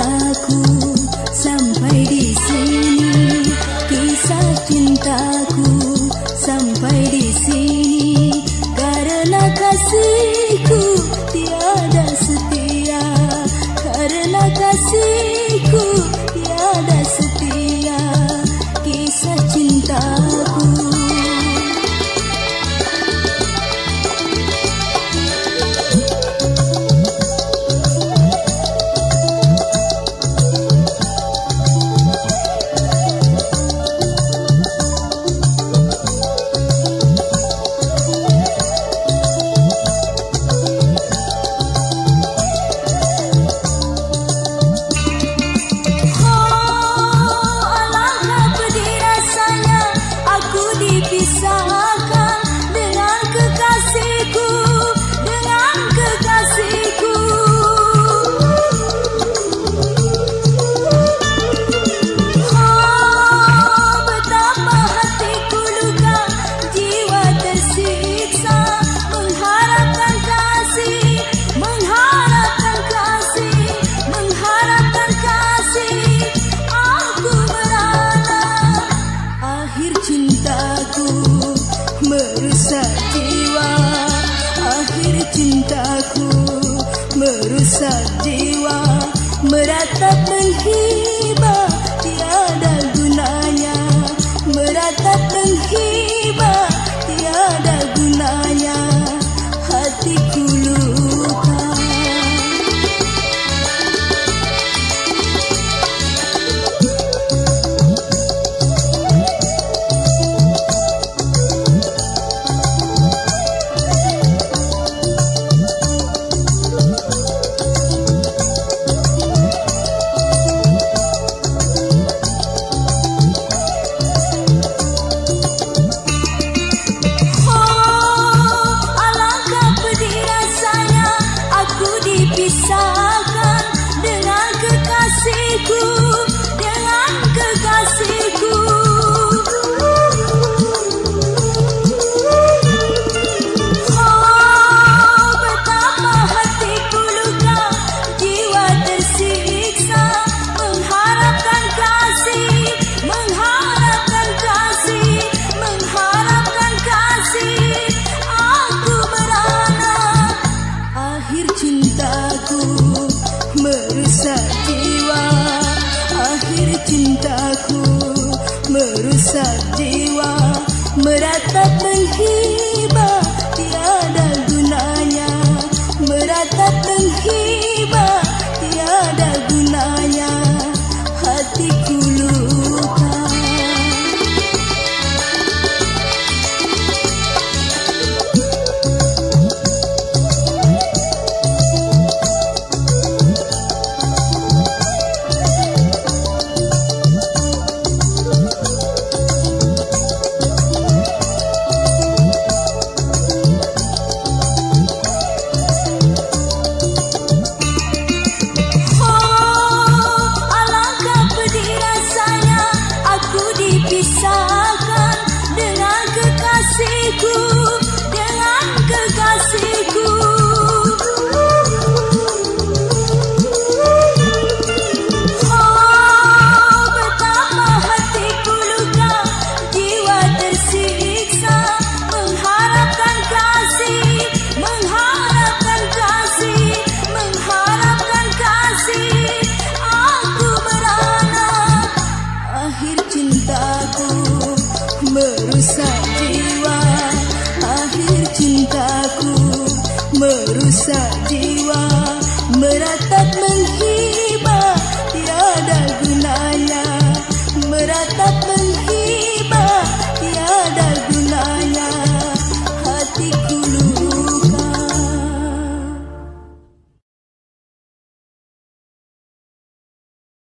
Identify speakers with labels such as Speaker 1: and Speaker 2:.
Speaker 1: Aku. cintaku merusak jiwa Meratap menghibah tiada gunanya Meratap menghibah. Merusak jiwa Merata penghibah akhir cintaku merusak.